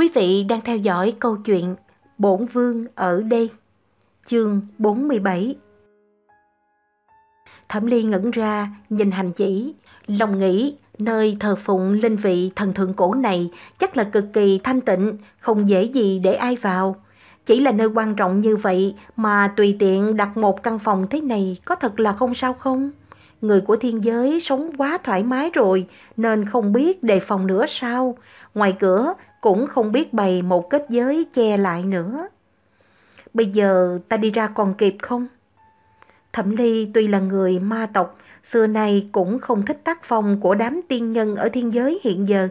Quý vị đang theo dõi câu chuyện Bổn Vương ở đây, chương 47. Thẩm Ly ngẩn ra, nhìn hành chỉ, lòng nghĩ nơi thờ phụng linh vị thần thượng cổ này chắc là cực kỳ thanh tịnh, không dễ gì để ai vào. Chỉ là nơi quan trọng như vậy mà tùy tiện đặt một căn phòng thế này có thật là không sao không? Người của thiên giới sống quá thoải mái rồi nên không biết đề phòng nữa sao? Ngoài cửa cũng không biết bày một kết giới che lại nữa. Bây giờ ta đi ra còn kịp không? Thẩm Ly tuy là người ma tộc, xưa nay cũng không thích tác phong của đám tiên nhân ở thiên giới hiện giờ.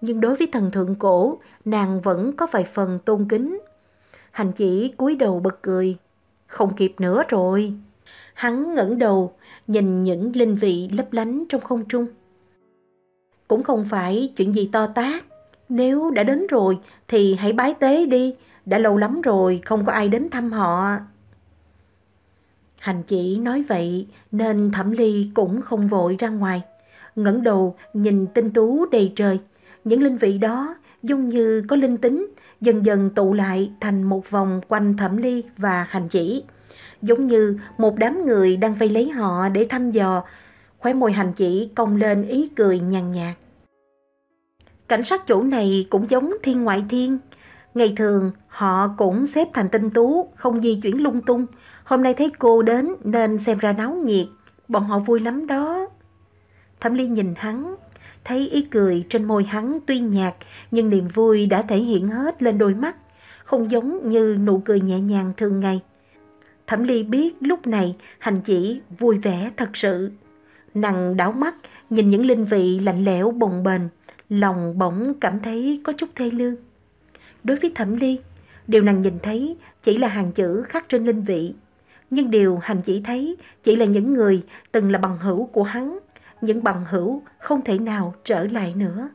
Nhưng đối với thần thượng cổ, nàng vẫn có vài phần tôn kính. Hành chỉ cúi đầu bật cười. Không kịp nữa rồi. Hắn ngẩng đầu, nhìn những linh vị lấp lánh trong không trung. Cũng không phải chuyện gì to tát. Nếu đã đến rồi thì hãy bái tế đi. Đã lâu lắm rồi không có ai đến thăm họ. Hành chỉ nói vậy nên Thẩm Ly cũng không vội ra ngoài. ngẩng đầu nhìn tinh tú đầy trời. Những linh vị đó giống như có linh tính, dần dần tụ lại thành một vòng quanh Thẩm Ly và Hành chỉ. Giống như một đám người đang vây lấy họ để thăm dò. Khóe môi Hành chỉ cong lên ý cười nhàn nhạt. Cảnh sát chủ này cũng giống thiên ngoại thiên. Ngày thường họ cũng xếp thành tinh tú, không di chuyển lung tung. Hôm nay thấy cô đến nên xem ra náo nhiệt, bọn họ vui lắm đó. Thẩm Ly nhìn hắn, thấy ý cười trên môi hắn tuy nhạt nhưng niềm vui đã thể hiện hết lên đôi mắt, không giống như nụ cười nhẹ nhàng thường ngày. Thẩm Ly biết lúc này hành chỉ vui vẻ thật sự. Nàng đảo mắt nhìn những linh vị lạnh lẽo bồng bềnh, lòng bỗng cảm thấy có chút thê lương. Đối với Thẩm Ly, điều nàng nhìn thấy chỉ là hàng chữ khắc trên linh vị. Nhưng điều hành chỉ thấy chỉ là những người từng là bằng hữu của hắn, những bằng hữu không thể nào trở lại nữa.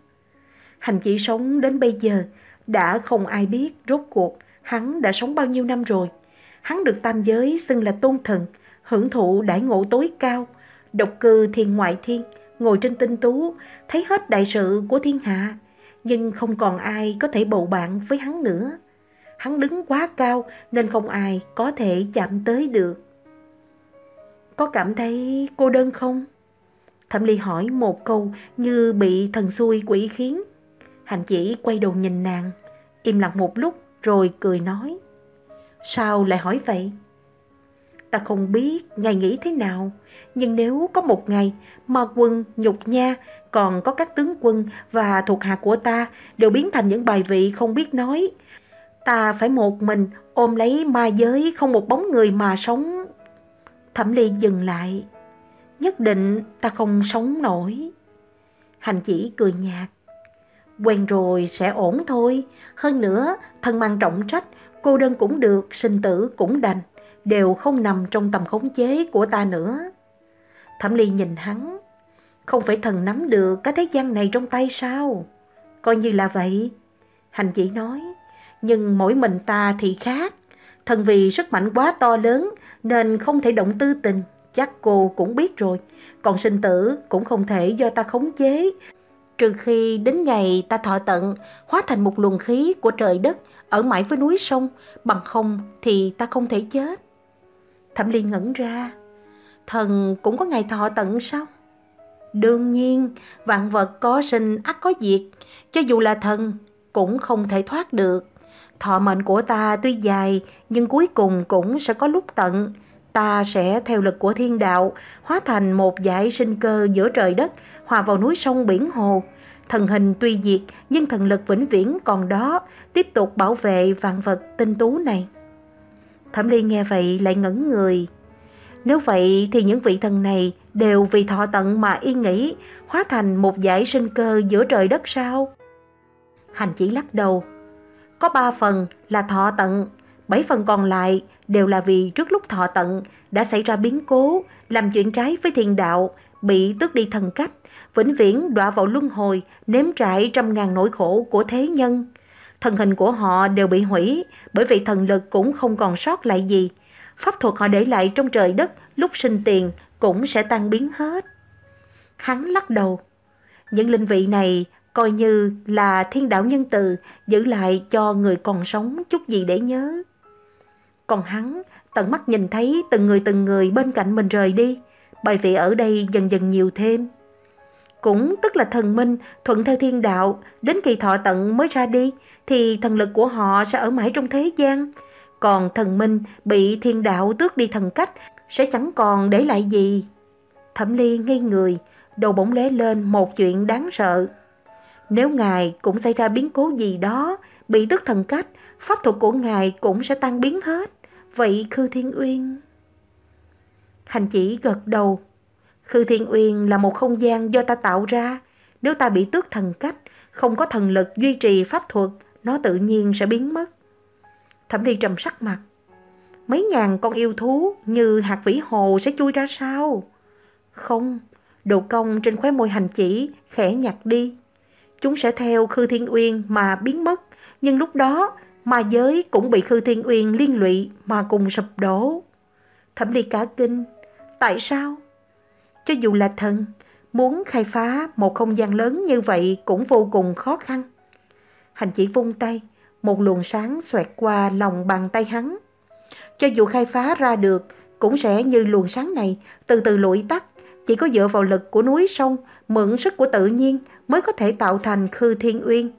Hành chỉ sống đến bây giờ, đã không ai biết rốt cuộc hắn đã sống bao nhiêu năm rồi. Hắn được tam giới xưng là tôn thần, hưởng thụ đại ngộ tối cao, độc cư thiên ngoại thiên, ngồi trên tinh tú, thấy hết đại sự của thiên hạ, nhưng không còn ai có thể bầu bạn với hắn nữa. Hắn đứng quá cao nên không ai có thể chạm tới được. Có cảm thấy cô đơn không? Thẩm Ly hỏi một câu như bị thần xui quỷ khiến. Hành chỉ quay đầu nhìn nàng, im lặng một lúc rồi cười nói. Sao lại hỏi vậy? Ta không biết ngày nghĩ thế nào, nhưng nếu có một ngày mà quân, nhục nha, còn có các tướng quân và thuộc hạ của ta đều biến thành những bài vị không biết nói, ta phải một mình ôm lấy ma giới không một bóng người mà sống. Thẩm Ly dừng lại, nhất định ta không sống nổi. Hành chỉ cười nhạt, quen rồi sẽ ổn thôi, hơn nữa thân mang trọng trách, cô đơn cũng được, sinh tử cũng đành, đều không nằm trong tầm khống chế của ta nữa. Thẩm Ly nhìn hắn, không phải thần nắm được cái thế gian này trong tay sao? Coi như là vậy. Hành chỉ nói, nhưng mỗi mình ta thì khác. Thần vì sức mạnh quá to lớn nên không thể động tư tình, chắc cô cũng biết rồi. Còn sinh tử cũng không thể do ta khống chế. Trừ khi đến ngày ta thọ tận, hóa thành một luồng khí của trời đất, ở mãi với núi sông, bằng không thì ta không thể chết. Thẩm Ly ngẩn ra, thần cũng có ngày thọ tận sao? Đương nhiên, vạn vật có sinh ắt có diệt, cho dù là thần cũng không thể thoát được. Thọ mệnh của ta tuy dài, nhưng cuối cùng cũng sẽ có lúc tận. Ta sẽ theo lực của thiên đạo, hóa thành một dải sinh cơ giữa trời đất, hòa vào núi sông biển hồ. Thần hình tuy diệt, nhưng thần lực vĩnh viễn còn đó, tiếp tục bảo vệ vạn vật tinh tú này. Thẩm Ly nghe vậy lại ngẩn người. Nếu vậy thì những vị thần này đều vì thọ tận mà yên nghĩ, hóa thành một giải sinh cơ giữa trời đất sao? Hành chỉ lắc đầu, có ba phần là thọ tận, bảy phần còn lại đều là vì trước lúc thọ tận đã xảy ra biến cố, làm chuyện trái với thiên đạo, bị tước đi thần cách, vĩnh viễn đọa vào luân hồi, nếm trải trăm ngàn nỗi khổ của thế nhân. Thần hình của họ đều bị hủy, bởi vì thần lực cũng không còn sót lại gì. Pháp thuật họ để lại trong trời đất lúc sinh tiền cũng sẽ tan biến hết. Hắn lắc đầu. Những linh vị này coi như là thiên đạo nhân từ, giữ lại cho người còn sống chút gì để nhớ. Còn hắn, tận mắt nhìn thấy từng người từng người bên cạnh mình rời đi, bài vị ở đây dần dần nhiều thêm. Cũng tức là thần minh thuận theo thiên đạo, đến kỳ thọ tận mới ra đi, thì thần lực của họ sẽ ở mãi trong thế gian. Còn thần minh bị thiên đạo tước đi thần cách, sẽ chẳng còn để lại gì. Thẩm Ly ngây người, đầu bỗng lóe lên một chuyện đáng sợ. Nếu ngài cũng xảy ra biến cố gì đó, bị tước thần cách, pháp thuật của ngài cũng sẽ tan biến hết. Vậy Khư Thiên Uyên... Hành chỉ gật đầu. Khư Thiên Uyên là một không gian do ta tạo ra. Nếu ta bị tước thần cách, không có thần lực duy trì pháp thuật, nó tự nhiên sẽ biến mất. Thẩm Ly trầm sắc mặt. Mấy ngàn con yêu thú như hạt vĩ hồ sẽ chui ra sao? Không, đồ công trên khóe môi hành chỉ khẽ nhặt đi. Chúng sẽ theo Khư Thiên Uyên mà biến mất, nhưng lúc đó ma giới cũng bị Khư Thiên Uyên liên lụy mà cùng sụp đổ. Thẩm Ly cả kinh, tại sao? Cho dù là thần, muốn khai phá một không gian lớn như vậy cũng vô cùng khó khăn. Hành chỉ vung tay, một luồng sáng xoẹt qua lòng bàn tay hắn. Cho dù khai phá ra được, cũng sẽ như luồng sáng này từ từ lụi tắt, chỉ có dựa vào lực của núi sông, mượn sức của tự nhiên mới có thể tạo thành khư thiên uyên.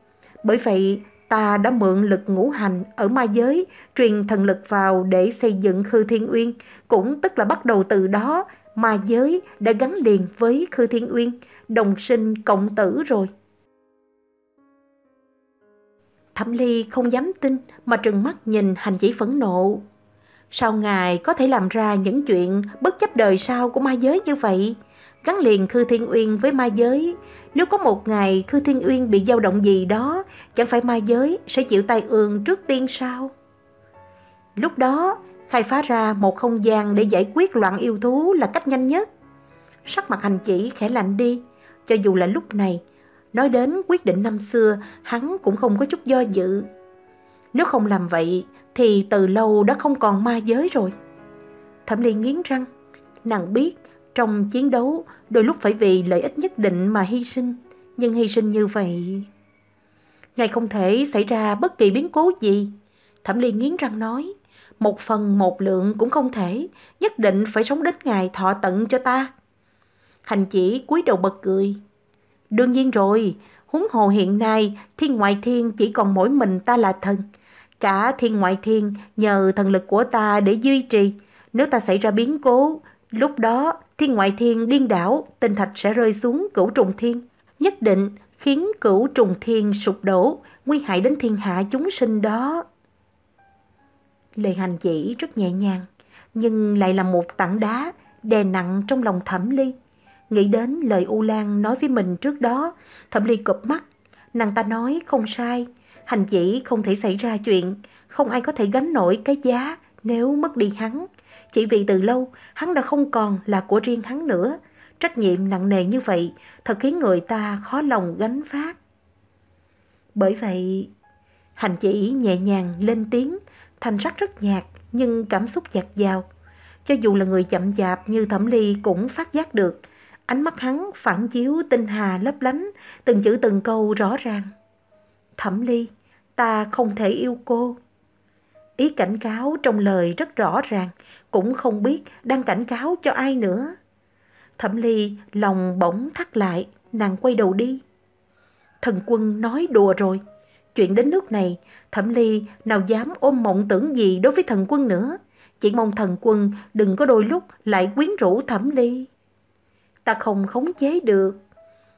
Bởi vậy, ta đã mượn lực ngũ hành ở ma giới, truyền thần lực vào để xây dựng khư thiên uyên, cũng tức là bắt đầu từ đó ma giới đã gắn liền với khư thiên uyên, đồng sinh cộng tử rồi. Thẩm Ly không dám tin mà trừng mắt nhìn hành chỉ phẫn nộ. Sao ngài có thể làm ra những chuyện bất chấp đời sau của ma giới như vậy? Gắn liền Khư Thiên Uyên với ma giới. Nếu có một ngày Khư Thiên Uyên bị dao động gì đó, chẳng phải ma giới sẽ chịu tai ương trước tiên sao? Lúc đó, khai phá ra một không gian để giải quyết loạn yêu thú là cách nhanh nhất. Sắc mặt hành chỉ khẽ lạnh đi, cho dù là lúc này, nói đến quyết định năm xưa, hắn cũng không có chút do dự. Nếu không làm vậy, thì từ lâu đã không còn ma giới rồi. Thẩm Ly nghiến răng, nàng biết trong chiến đấu đôi lúc phải vì lợi ích nhất định mà hy sinh, nhưng hy sinh như vậy... ngày không thể xảy ra bất kỳ biến cố gì. Thẩm Ly nghiến răng nói, một phần một lượng cũng không thể, nhất định phải sống đến ngày thọ tận cho ta. Hành chỉ cúi đầu bật cười. Đương nhiên rồi, huống hồ hiện nay thiên ngoại thiên chỉ còn mỗi mình ta là thần. Cả thiên ngoại thiên nhờ thần lực của ta để duy trì. Nếu ta xảy ra biến cố, lúc đó thiên ngoại thiên điên đảo, tinh thạch sẽ rơi xuống cửu trùng thiên. Nhất định khiến cửu trùng thiên sụp đổ, nguy hại đến thiên hạ chúng sinh đó. Lời hành chỉ rất nhẹ nhàng, nhưng lại là một tảng đá đè nặng trong lòng thẩm ly. Nghĩ đến lời U Lan nói với mình trước đó, thẩm ly cụp mắt. Nàng ta nói không sai, hành chỉ không thể xảy ra chuyện, không ai có thể gánh nổi cái giá nếu mất đi hắn. Chỉ vì từ lâu hắn đã không còn là của riêng hắn nữa. Trách nhiệm nặng nề như vậy thật khiến người ta khó lòng gánh phát. Bởi vậy, hành chỉ nhẹ nhàng lên tiếng, thanh sắc rất nhạt nhưng cảm xúc dạt dào. Cho dù là người chậm chạp như thẩm ly cũng phát giác được, ánh mắt hắn phản chiếu tinh hà lấp lánh, từng chữ từng câu rõ ràng. Thẩm ly, ta không thể yêu cô. Ý cảnh cáo trong lời rất rõ ràng, cũng không biết đang cảnh cáo cho ai nữa. Thẩm ly lòng bỗng thắt lại, nàng quay đầu đi. Thần quân nói đùa rồi. Chuyện đến nước này, Thẩm Ly nào dám ôm mộng tưởng gì đối với thần quân nữa. Chỉ mong thần quân đừng có đôi lúc lại quyến rũ Thẩm Ly. Ta không khống chế được.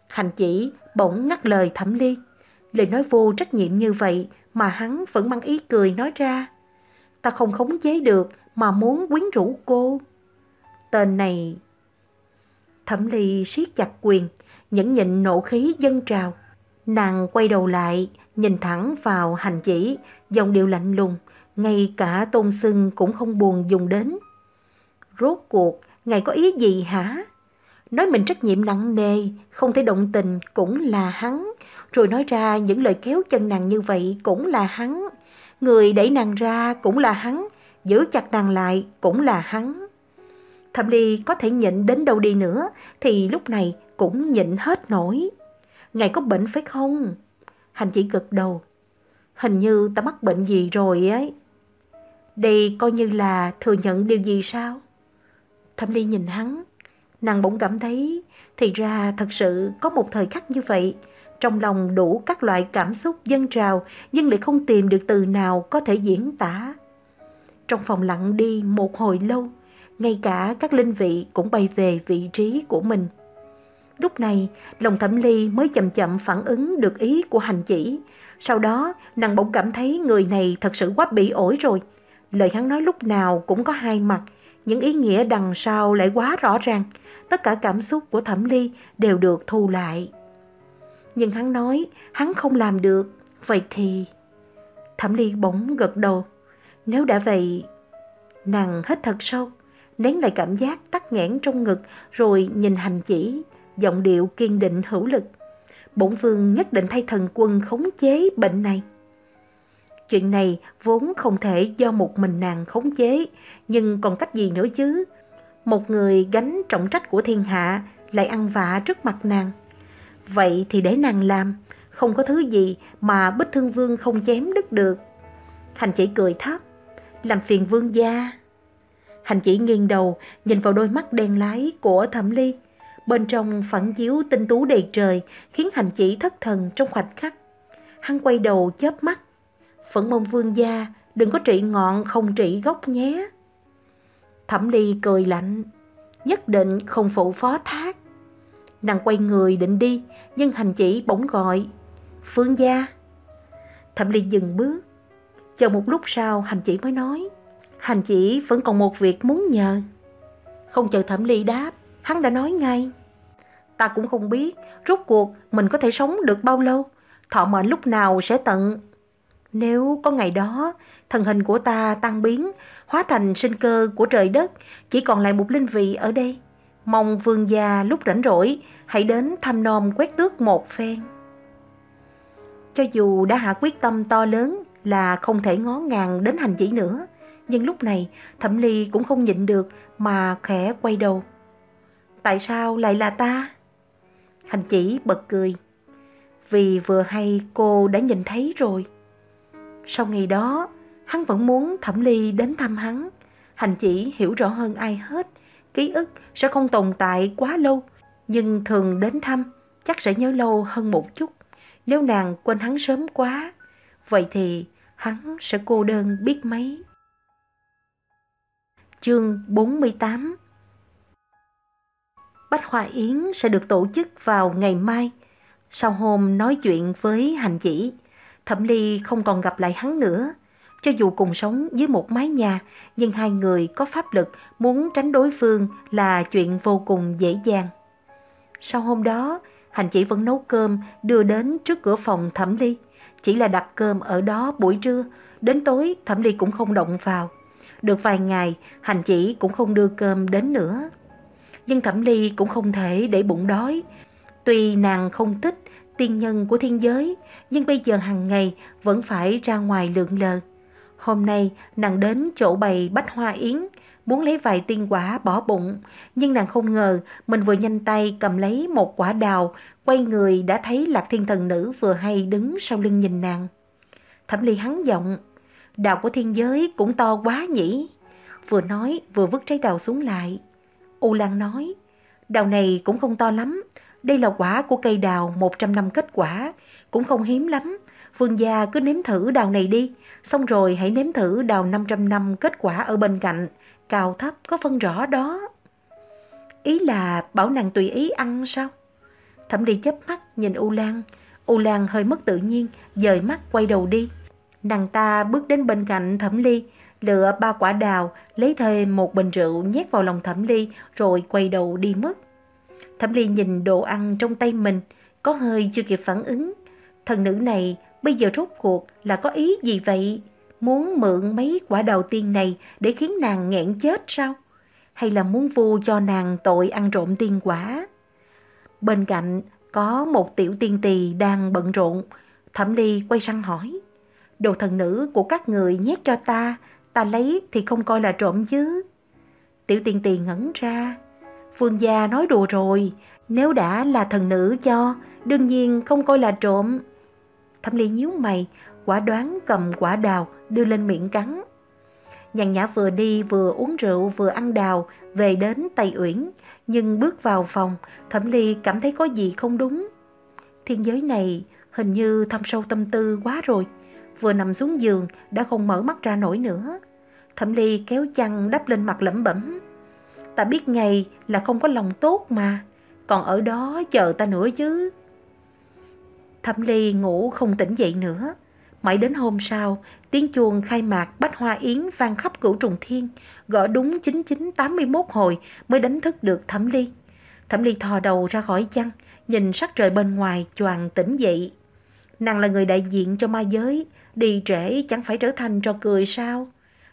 Hành chỉ bỗng ngắt lời Thẩm Ly. Lời nói vô trách nhiệm như vậy mà hắn vẫn mang ý cười nói ra. Ta không khống chế được mà muốn quyến rũ cô. Tên này... Thẩm Ly siết chặt quyền, nhẫn nhịn nộ khí dân trào. Nàng quay đầu lại, nhìn thẳng vào hành chỉ, dòng điệu lạnh lùng, ngay cả tôn sưng cũng không buồn dùng đến. Rốt cuộc, ngài có ý gì hả? Nói mình trách nhiệm nặng nề, không thể động tình cũng là hắn. Rồi nói ra những lời kéo chân nàng như vậy cũng là hắn. Người đẩy nàng ra cũng là hắn, giữ chặt nàng lại cũng là hắn. Thẩm Ly có thể nhịn đến đâu đi nữa thì lúc này cũng nhịn hết nổi. ngài có bệnh phải không? Hành chỉ gật đầu. Hình như ta mắc bệnh gì rồi ấy. Đây coi như là thừa nhận điều gì sao? Thẩm Ly nhìn hắn, nàng bỗng cảm thấy thì ra thật sự có một thời khắc như vậy. Trong lòng đủ các loại cảm xúc dân trào nhưng lại không tìm được từ nào có thể diễn tả. Trong phòng lặng đi một hồi lâu, ngay cả các linh vị cũng bay về vị trí của mình. Lúc này, lòng thẩm ly mới chậm chậm phản ứng được ý của hành chỉ. Sau đó, nàng bỗng cảm thấy người này thật sự quá bị ổi rồi. Lời hắn nói lúc nào cũng có hai mặt, những ý nghĩa đằng sau lại quá rõ ràng. Tất cả cảm xúc của thẩm ly đều được thu lại. Nhưng hắn nói, hắn không làm được. Vậy thì... Thẩm ly bỗng gật đầu. Nếu đã vậy... Nàng hít thật sâu, nén lại cảm giác tắc nghẽn trong ngực rồi nhìn hành chỉ, giọng điệu kiên định hữu lực. Bổn vương nhất định thay thần quân khống chế bệnh này. Chuyện này vốn không thể do một mình nàng khống chế, nhưng còn cách gì nữa chứ? Một người gánh trọng trách của thiên hạ lại ăn vạ trước mặt nàng. Vậy thì để nàng làm, không có thứ gì mà bích thương vương không chém đứt được. Hành chỉ cười thấp, làm phiền vương gia. Hành chỉ nghiêng đầu, nhìn vào đôi mắt đen lái của thẩm ly. Bên trong phản chiếu tinh tú đầy trời, khiến hành chỉ thất thần trong khoảnh khắc. Hắn quay đầu chớp mắt. Vẫn mong vương gia, đừng có trị ngọn không trị gốc nhé. Thẩm ly cười lạnh, nhất định không phụ phó thác. Nàng quay người định đi, nhưng hành chỉ bỗng gọi. Phương gia. Thẩm ly dừng bước. Chờ một lúc sau hành chỉ mới nói. Hành chỉ vẫn còn một việc muốn nhờ. Không chờ thẩm ly đáp, hắn đã nói ngay. Ta cũng không biết rốt cuộc mình có thể sống được bao lâu, thọ mệnh lúc nào sẽ tận. Nếu có ngày đó, thần hình của ta tăng biến, hóa thành sinh cơ của trời đất, chỉ còn lại một linh vị ở đây. Mong vương gia lúc rảnh rỗi, hãy đến thăm nom quét tước một phen. Cho dù đã hạ quyết tâm to lớn là không thể ngó ngàng đến hành chỉ nữa, nhưng lúc này Thẩm Ly cũng không nhịn được mà khẽ quay đầu. Tại sao lại là ta? Hành chỉ bật cười. Vì vừa hay cô đã nhìn thấy rồi. Sau ngày đó, hắn vẫn muốn Thẩm Ly đến thăm hắn. Hành chỉ hiểu rõ hơn ai hết, ký ức sẽ không tồn tại quá lâu, nhưng thường đến thăm chắc sẽ nhớ lâu hơn một chút. Nếu nàng quên hắn sớm quá, vậy thì hắn sẽ cô đơn biết mấy. Chương 48 Bách Hoa Yến sẽ được tổ chức vào ngày mai. Sau hôm nói chuyện với hành chỉ, Thẩm Ly không còn gặp lại hắn nữa. Cho dù cùng sống dưới một mái nhà, nhưng hai người có pháp lực muốn tránh đối phương là chuyện vô cùng dễ dàng. Sau hôm đó, hành chỉ vẫn nấu cơm đưa đến trước cửa phòng Thẩm Ly. Chỉ là đặt cơm ở đó buổi trưa, đến tối Thẩm Ly cũng không động vào. Được vài ngày, hành chỉ cũng không đưa cơm đến nữa. Nhưng Thẩm Ly cũng không thể để bụng đói. Tuy nàng không thích tiên nhân của thiên giới, nhưng bây giờ hàng ngày vẫn phải ra ngoài lượn lờ. Hôm nay nàng đến chỗ bày bách hoa yến, muốn lấy vài tiên quả bỏ bụng, nhưng nàng không ngờ mình vừa nhanh tay cầm lấy một quả đào, quay người đã thấy lạc thiên thần nữ vừa hay đứng sau lưng nhìn nàng. Thẩm ly hắn giọng, đào của thiên giới cũng to quá nhỉ. Vừa nói vừa vứt trái đào xuống lại. U Lan nói, đào này cũng không to lắm, đây là quả của cây đào 100 năm kết quả, cũng không hiếm lắm. Phương gia cứ nếm thử đào này đi, xong rồi hãy nếm thử đào 500 năm kết quả ở bên cạnh, cao thấp có phân rõ đó. Ý là bảo nàng tùy ý ăn sao? Thẩm đi chớp mắt nhìn U Lan, U Lan hơi mất tự nhiên, dời mắt quay đầu đi. Nàng ta bước đến bên cạnh Thẩm Ly, lựa ba quả đào, lấy thêm một bình rượu nhét vào lòng Thẩm Ly rồi quay đầu đi mất. Thẩm Ly nhìn đồ ăn trong tay mình, có hơi chưa kịp phản ứng. Thần nữ này bây giờ rốt cuộc là có ý gì vậy? Muốn mượn mấy quả đầu tiên này để khiến nàng nghẹn chết sao? Hay là muốn vu cho nàng tội ăn trộm tiên quả? Bên cạnh có một tiểu tiên tỳ đang bận rộn. Thẩm Ly quay sang hỏi. Đồ thần nữ của các người nhét cho ta, ta lấy thì không coi là trộm chứ. Tiểu tiên tỳ ngẩn ra. Phương gia nói đùa rồi, Nếu đã là thần nữ cho, đương nhiên không coi là trộm. Thẩm Ly nhíu mày, quả đoán cầm quả đào đưa lên miệng cắn. Nhàn nhã vừa đi vừa uống rượu vừa ăn đào về đến Tây Uyển, nhưng bước vào phòng, Thẩm Ly cảm thấy có gì không đúng. Thiên giới này hình như thâm sâu tâm tư quá rồi, vừa nằm xuống giường đã không mở mắt ra nổi nữa. Thẩm Ly kéo chăn đắp lên mặt lẩm bẩm. Ta biết ngay là không có lòng tốt mà, còn ở đó chờ ta nữa chứ. Thẩm Ly ngủ không tỉnh dậy nữa. Mãi đến hôm sau, tiếng chuông khai mạc Bách Hoa Yến vang khắp cửu trùng thiên, gõ đúng 9981 hồi mới đánh thức được Thẩm Ly. Thẩm Ly thò đầu ra khỏi chăn, nhìn sắc trời bên ngoài choàng tỉnh dậy. Nàng là người đại diện cho ma giới, đi trễ chẳng phải trở thành trò cười sao?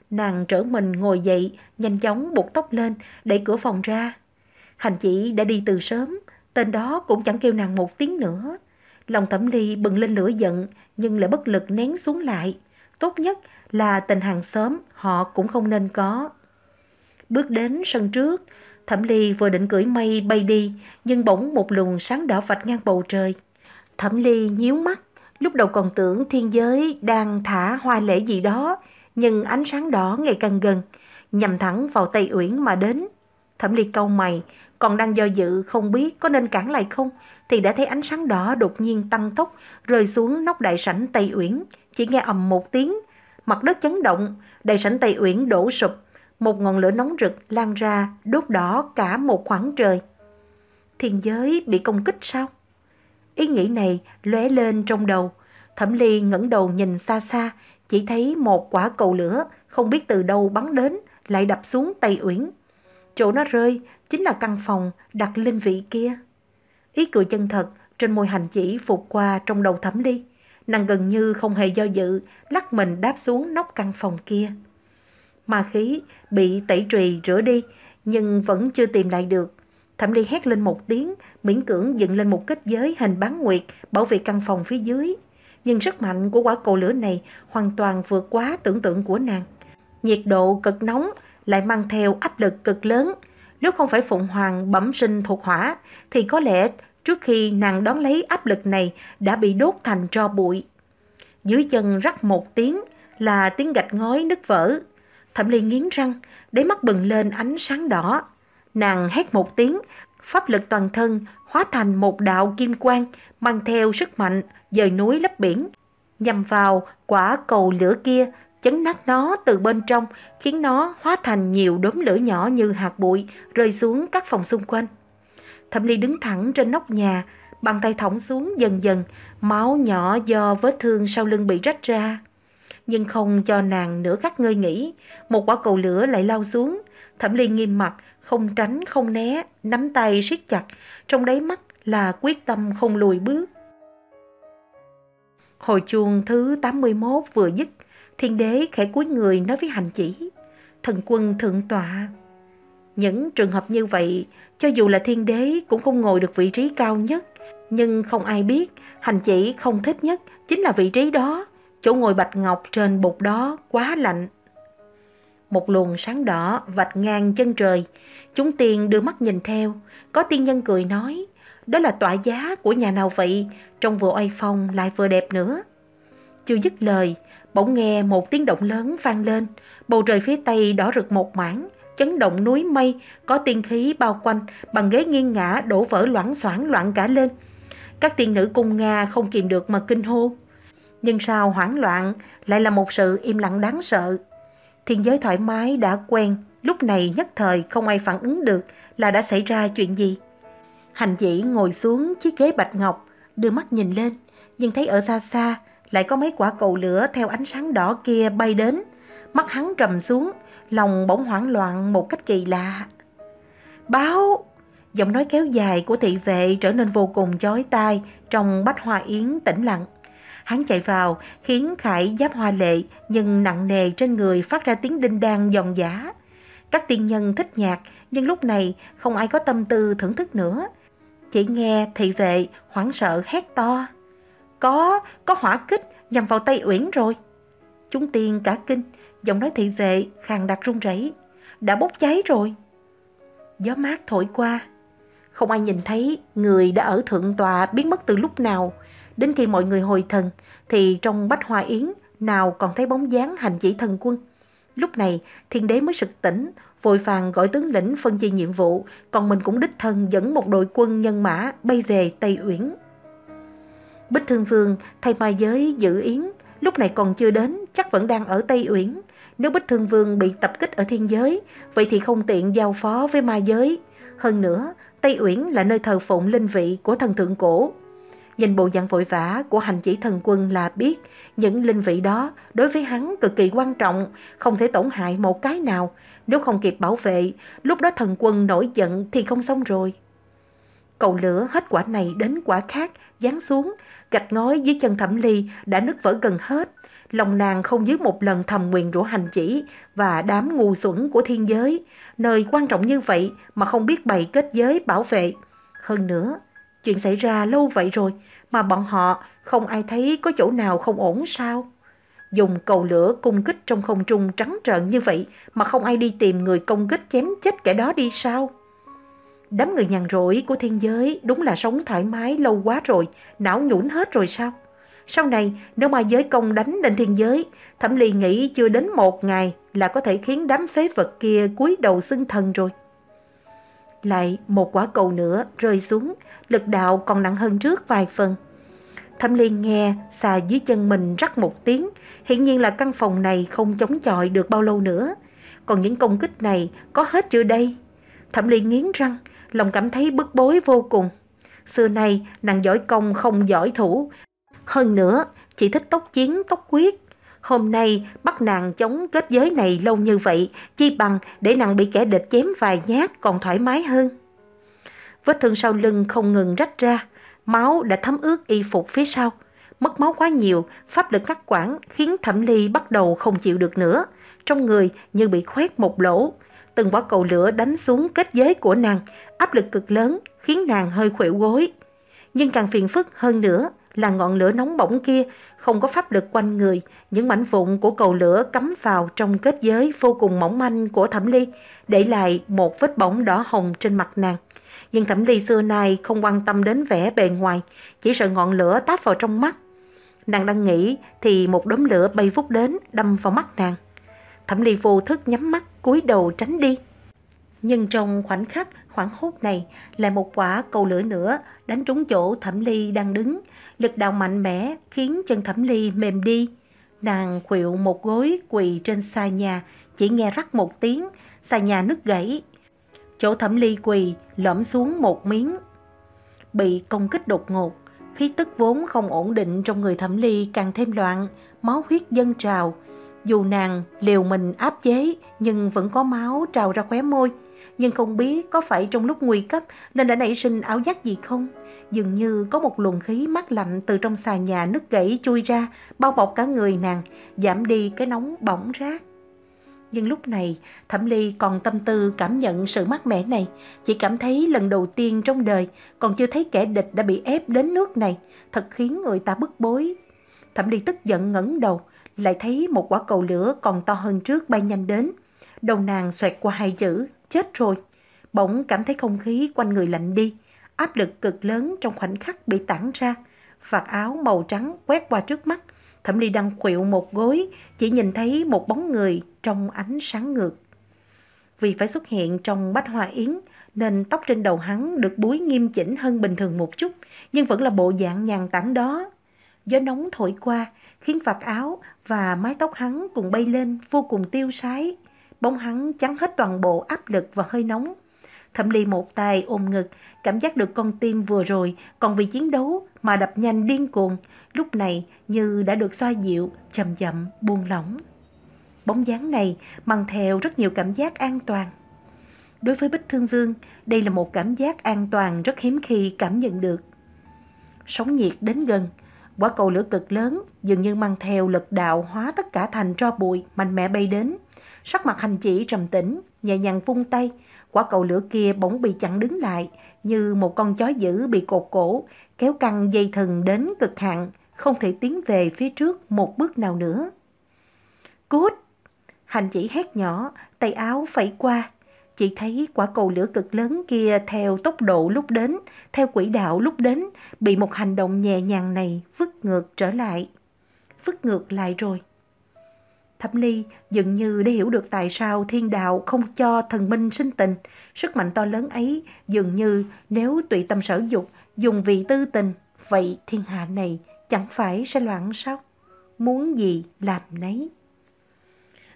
Nàng trở mình ngồi dậy, nhanh chóng buộc tóc lên, đẩy cửa phòng ra. Hành chỉ đã đi từ sớm, tên đó cũng chẳng kêu nàng một tiếng nữa. Lòng thẩm ly bừng lên lửa giận, nhưng lại bất lực nén xuống lại. Tốt nhất là tình hàng xóm họ cũng không nên có. Bước đến sân trước, thẩm ly vừa định cưỡi mây bay đi, nhưng bỗng một luồng sáng đỏ vạch ngang bầu trời. Thẩm ly nhíu mắt, lúc đầu còn tưởng thiên giới đang thả hoa lễ gì đó, nhưng ánh sáng đỏ ngày càng gần, nhằm thẳng vào Tây Uyển mà đến. Thẩm ly câu mày, còn đang do dự không biết có nên cản lại không, thì đã thấy ánh sáng đỏ đột nhiên tăng tốc, rơi xuống nóc đại sảnh Tây Uyển, chỉ nghe ầm một tiếng, mặt đất chấn động, đại sảnh Tây Uyển đổ sụp, một ngọn lửa nóng rực lan ra, đốt đỏ cả một khoảng trời. Thiên giới bị công kích sao? Ý nghĩ này lóe lên trong đầu, Thẩm Ly ngẩng đầu nhìn xa xa, chỉ thấy một quả cầu lửa không biết từ đâu bắn đến, lại đập xuống tay Uyển. Chỗ nó rơi chính là căn phòng đặt linh vị kia. Ý cười chân thật trên môi hành chỉ phục qua trong đầu Thẩm Ly. Nàng gần như không hề do dự, lắc mình đáp xuống nóc căn phòng kia. Ma khí bị tẩy trùy rửa đi, nhưng vẫn chưa tìm lại được. Thẩm Ly hét lên một tiếng, miễn cưỡng dựng lên một kết giới hình bán nguyệt bảo vệ căn phòng phía dưới. Nhưng sức mạnh của quả cầu lửa này hoàn toàn vượt quá tưởng tượng của nàng. Nhiệt độ cực nóng lại mang theo áp lực cực lớn. Nếu không phải Phụng Hoàng bẩm sinh thuộc hỏa, thì có lẽ trước khi nàng đón lấy áp lực này đã bị đốt thành tro bụi. Dưới chân rắc một tiếng là tiếng gạch ngói nứt vỡ. Thẩm Ly nghiến răng, đáy mắt bừng lên ánh sáng đỏ. Nàng hét một tiếng, pháp lực toàn thân hóa thành một đạo kim quang mang theo sức mạnh dời núi lấp biển, nhằm vào quả cầu lửa kia, chấn nát nó từ bên trong, khiến nó hóa thành nhiều đốm lửa nhỏ như hạt bụi rơi xuống các phòng xung quanh. Thẩm Ly đứng thẳng trên nóc nhà, bàn tay thõng xuống dần dần, máu nhỏ do vết thương sau lưng bị rách ra. Nhưng không cho nàng nửa khắc ngơi nghỉ, một quả cầu lửa lại lao xuống. Thẩm Ly nghiêm mặt, không tránh không né, nắm tay siết chặt, trong đáy mắt là quyết tâm không lùi bước. Hồi chuông thứ 81 vừa dứt, thiên đế khẽ cúi người nói với hành chỉ, thần quân thượng tọa. Những trường hợp như vậy, cho dù là thiên đế cũng không ngồi được vị trí cao nhất, nhưng không ai biết hành chỉ không thích nhất chính là vị trí đó, chỗ ngồi bạch ngọc trên bục đó quá lạnh. Một luồng sáng đỏ vạch ngang chân trời, chúng tiên đưa mắt nhìn theo, có tiên nhân cười nói, đó là tọa giá của nhà nào vậy, trông vừa oai phong lại vừa đẹp nữa. Chưa dứt lời, bỗng nghe một tiếng động lớn vang lên, bầu trời phía tây đỏ rực một mảng, chấn động núi mây, có tiên khí bao quanh, bằng ghế nghiêng ngã đổ vỡ loãng xoảng loạn cả lên. Các tiên nữ cung Nga không kìm được mà kinh hô. Nhưng sao hoảng loạn lại là một sự im lặng đáng sợ. Thiên giới thoải mái đã quen, lúc này nhất thời không ai phản ứng được là đã xảy ra chuyện gì. Hành dĩ ngồi xuống chiếc ghế bạch ngọc, đưa mắt nhìn lên, nhưng thấy ở xa xa lại có mấy quả cầu lửa theo ánh sáng đỏ kia bay đến. Mắt hắn trầm xuống, lòng bỗng hoảng loạn một cách kỳ lạ. Báo! Giọng nói kéo dài của thị vệ trở nên vô cùng chói tai trong bách hoa yến tĩnh lặng. Hắn chạy vào, khiến khải giáp hoa lệ nhưng nặng nề trên người phát ra tiếng đinh đan giòn giả. Các tiên nhân thích nhạc, nhưng lúc này không ai có tâm tư thưởng thức nữa. Chỉ nghe thị vệ hoảng sợ hét to. Có, có hỏa kích nhằm vào tay Uyển rồi. Chúng tiên cả kinh, giọng nói thị vệ khàn đặc run rẩy đã bốc cháy rồi. Gió mát thổi qua, Không ai nhìn thấy người đã ở thượng tòa biến mất từ lúc nào. Đến khi mọi người hồi thần thì trong bách hoa yến nào còn thấy bóng dáng hành chỉ thần quân. Lúc này thiên đế mới sực tỉnh, vội vàng gọi tướng lĩnh phân chia nhiệm vụ, còn mình cũng đích thân dẫn một đội quân nhân mã bay về Tây Uyển. Bích Thương Vương thay mai giới giữ yến, lúc này còn chưa đến, chắc vẫn đang ở Tây Uyển. Nếu Bích Thương Vương bị tập kích ở thiên giới, vậy thì không tiện giao phó với ma giới. Hơn nữa, Tây Uyển là nơi thờ phụng linh vị của thần thượng cổ. Nhìn bộ dạng vội vã của hành chỉ thần quân là biết những linh vị đó đối với hắn cực kỳ quan trọng, không thể tổn hại một cái nào. Nếu không kịp bảo vệ, lúc đó thần quân nổi giận thì không xong rồi. Cầu lửa hết quả này đến quả khác, dán xuống, gạch ngói dưới chân thẩm ly đã nứt vỡ gần hết. Lòng nàng không dưới một lần thầm nguyện rủa hành chỉ và đám ngu xuẩn của thiên giới, nơi quan trọng như vậy mà không biết bày kết giới bảo vệ. Hơn nữa, chuyện xảy ra lâu vậy rồi mà bọn họ không ai thấy có chỗ nào không ổn sao? Dùng cầu lửa cung kích trong không trung trắng trợn như vậy mà không ai đi tìm người công kích chém chết kẻ đó đi sao? Đám người nhàn rỗi của thiên giới đúng là sống thoải mái lâu quá rồi, não nhũn hết rồi sao? Sau này, nếu mà giới công đánh lên thiên giới, Thẩm Ly nghĩ chưa đến một ngày là có thể khiến đám phế vật kia cúi đầu xưng thần rồi. Lại một quả cầu nữa rơi xuống, lực đạo còn nặng hơn trước vài phần. Thẩm liên nghe xà dưới chân mình rắc một tiếng, hiển nhiên là căn phòng này không chống chọi được bao lâu nữa. Còn những công kích này có hết chưa đây? Thẩm liên nghiến răng, lòng cảm thấy bức bối vô cùng. Xưa nay nàng giỏi công không giỏi thủ, hơn nữa, chỉ thích tốc chiến, tốc quyết. Hôm nay bắt nàng chống kết giới này lâu như vậy, chi bằng để nàng bị kẻ địch chém vài nhát còn thoải mái hơn. Vết thương sau lưng không ngừng rách ra, máu đã thấm ướt y phục phía sau. Mất máu quá nhiều, pháp lực cắt quản khiến Thẩm Ly bắt đầu không chịu được nữa. Trong người như bị khoét một lỗ. Từng quả cầu lửa đánh xuống kết giới của nàng, áp lực cực lớn khiến nàng hơi khuỵu gối. Nhưng càng phiền phức hơn nữa là ngọn lửa nóng bỏng kia không có pháp lực quanh người, những mảnh vụn của cầu lửa cắm vào trong kết giới vô cùng mỏng manh của Thẩm Ly, để lại một vết bỏng đỏ hồng trên mặt nàng. Nhưng Thẩm Ly xưa nay không quan tâm đến vẻ bề ngoài, chỉ sợ ngọn lửa táp vào trong mắt. Nàng đang nghĩ thì một đốm lửa bay vút đến đâm vào mắt nàng. Thẩm Ly vô thức nhắm mắt cúi đầu tránh đi. Nhưng trong khoảnh khắc hoảng hốt này lại một quả cầu lửa nữa đánh trúng chỗ Thẩm Ly đang đứng, lực đạo mạnh mẽ khiến chân Thẩm Ly mềm đi. Nàng khuỵu một gối quỳ trên xa nhà, chỉ nghe rắc một tiếng, xà nhà nứt gãy. Chỗ Thẩm Ly quỳ lõm xuống một miếng. Bị công kích đột ngột, khí tức vốn không ổn định trong người Thẩm Ly càng thêm loạn, máu huyết dâng trào. Dù nàng liều mình áp chế nhưng vẫn có máu trào ra khóe môi nhưng không biết có phải trong lúc nguy cấp nên đã nảy sinh áo giác gì không. Dường như có một luồng khí mát lạnh từ trong xà nhà nứt gãy chui ra, bao bọc cả người nàng, giảm đi cái nóng bỏng rát. Nhưng lúc này, Thẩm Ly còn tâm tư cảm nhận sự mát mẻ này, chỉ cảm thấy lần đầu tiên trong đời còn chưa thấy kẻ địch đã bị ép đến nước này, thật khiến người ta bức bối. Thẩm Ly tức giận ngẩng đầu, lại thấy một quả cầu lửa còn to hơn trước bay nhanh đến. Đầu nàng xoẹt qua hai chữ, chết rồi. Bỗng cảm thấy không khí quanh người lạnh đi, áp lực cực lớn trong khoảnh khắc bị tản ra. Vạt áo màu trắng quét qua trước mắt, Thẩm Ly đang khuỵu một gối, chỉ nhìn thấy một bóng người trong ánh sáng ngược. Vì phải xuất hiện trong bách hoa yến, nên tóc trên đầu hắn được búi nghiêm chỉnh hơn bình thường một chút, nhưng vẫn là bộ dạng nhàn tản đó. Gió nóng thổi qua, khiến vạt áo và mái tóc hắn cùng bay lên vô cùng tiêu sái. Bóng hắn chắn hết toàn bộ áp lực và hơi nóng. Thẩm Ly một tay ôm ngực, cảm giác được con tim vừa rồi còn vì chiến đấu mà đập nhanh điên cuồng, lúc này như đã được xoa dịu, chậm chậm buông lỏng. Bóng dáng này mang theo rất nhiều cảm giác an toàn. Đối với Bích Thương Vương, đây là một cảm giác an toàn rất hiếm khi cảm nhận được. Sóng nhiệt đến gần, quả cầu lửa cực lớn dường như mang theo lực đạo hóa tất cả thành tro bụi mạnh mẽ bay đến. Sắc mặt hành chỉ trầm tĩnh, nhẹ nhàng vung tay, quả cầu lửa kia bỗng bị chặn đứng lại, như một con chó dữ bị cột cổ, kéo căng dây thừng đến cực hạn, không thể tiến về phía trước một bước nào nữa. Cút! Hành chỉ hét nhỏ, tay áo phẩy qua chỉ thấy quả cầu lửa cực lớn kia theo tốc độ lúc đến, theo quỹ đạo lúc đến, bị một hành động nhẹ nhàng này vứt ngược trở lại. Vứt ngược lại rồi. Thẩm Ly dường như để hiểu được tại sao thiên đạo không cho thần minh sinh tình. Sức mạnh to lớn ấy dường như nếu tùy tâm sở dục, dùng vị tư tình, vậy thiên hạ này chẳng phải sẽ loạn sao? Muốn gì làm nấy.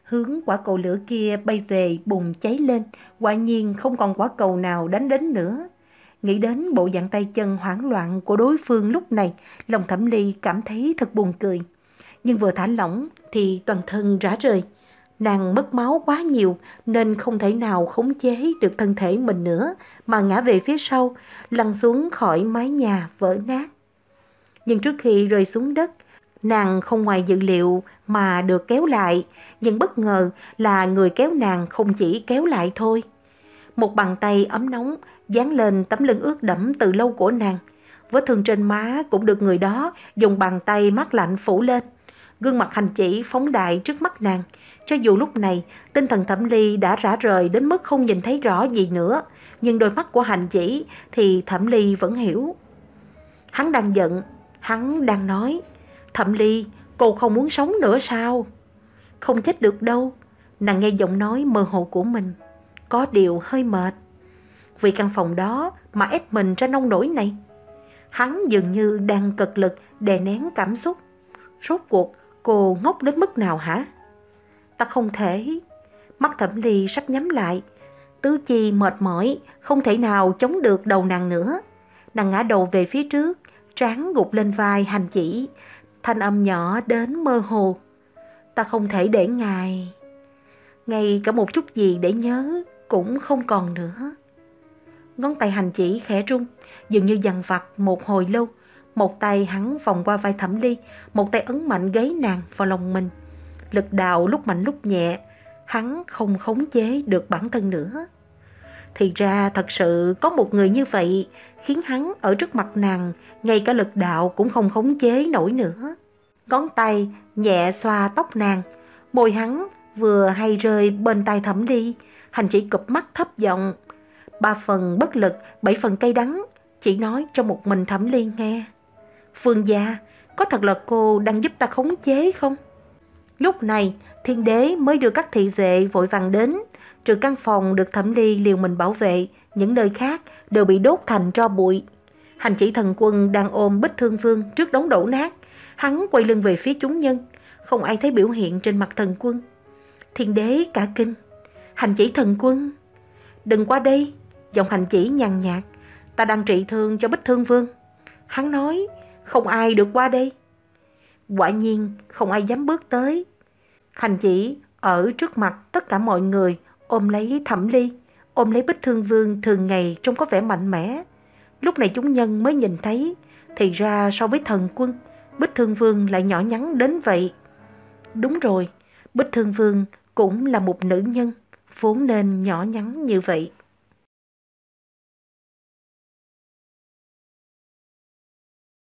Hướng quả cầu lửa kia bay về bùng cháy lên, quả nhiên không còn quả cầu nào đánh đến nữa. Nghĩ đến bộ dạng tay chân hoảng loạn của đối phương lúc này, lòng thẩm ly cảm thấy thật buồn cười. Nhưng vừa thả lỏng thì toàn thân rã rời. Nàng mất máu quá nhiều nên không thể nào khống chế được thân thể mình nữa mà ngã về phía sau, lăn xuống khỏi mái nhà vỡ nát. Nhưng trước khi rơi xuống đất, nàng không ngoài dự liệu mà được kéo lại, nhưng bất ngờ là người kéo nàng không chỉ kéo lại thôi. Một bàn tay ấm nóng dán lên tấm lưng ướt đẫm từ lâu của nàng. Vết thương trên má cũng được người đó dùng bàn tay mát lạnh phủ lên. Gương mặt hành chỉ phóng đại trước mắt nàng. Cho dù lúc này tinh thần thẩm ly đã rã rời đến mức không nhìn thấy rõ gì nữa, nhưng đôi mắt của hành chỉ thì thẩm ly vẫn hiểu. Hắn đang giận, hắn đang nói, thẩm ly, cô không muốn sống nữa sao? Không chết được đâu, nàng nghe giọng nói mơ hồ của mình, có điều hơi mệt. Vì căn phòng đó mà ép mình ra nông nổi này. Hắn dường như đang cực lực đè nén cảm xúc. Rốt cuộc cô ngốc đến mức nào hả? Ta không thể. Mắt thẩm ly sắp nhắm lại. Tứ chi mệt mỏi, không thể nào chống được đầu nàng nữa. Nàng ngã đầu về phía trước, trán gục lên vai hành chỉ. Thanh âm nhỏ đến mơ hồ. Ta không thể để ngài... Ngay cả một chút gì để nhớ cũng không còn nữa. Ngón tay hành chỉ khẽ rung, dường như dằn vặt một hồi lâu. Một tay hắn vòng qua vai thẩm ly, một tay ấn mạnh gáy nàng vào lòng mình. Lực đạo lúc mạnh lúc nhẹ, hắn không khống chế được bản thân nữa. Thì ra thật sự có một người như vậy khiến hắn ở trước mặt nàng, ngay cả lực đạo cũng không khống chế nổi nữa. Ngón tay nhẹ xoa tóc nàng, môi hắn vừa hay rơi bên tay thẩm ly, hành chỉ cụp mắt thấp giọng. Ba phần bất lực, bảy phần cay đắng, chỉ nói cho một mình thẩm ly nghe. Phương gia, có thật là cô đang giúp ta khống chế không? Lúc này, thiên đế mới đưa các thị vệ vội vàng đến, trừ căn phòng được thẩm ly liều mình bảo vệ, những nơi khác đều bị đốt thành tro bụi. Hành chỉ thần quân đang ôm bích thương vương trước đống đổ nát, hắn quay lưng về phía chúng nhân, không ai thấy biểu hiện trên mặt thần quân. Thiên đế cả kinh, hành chỉ thần quân, đừng qua đây, giọng hành chỉ nhàn nhạt, ta đang trị thương cho bích thương vương. Hắn nói, không ai được qua đây. Quả nhiên không ai dám bước tới. Hành chỉ ở trước mặt tất cả mọi người ôm lấy thẩm ly, ôm lấy bích thương vương thường ngày trông có vẻ mạnh mẽ. Lúc này chúng nhân mới nhìn thấy, thì ra so với thần quân, bích thương vương lại nhỏ nhắn đến vậy. Đúng rồi, bích thương vương cũng là một nữ nhân, vốn nên nhỏ nhắn như vậy.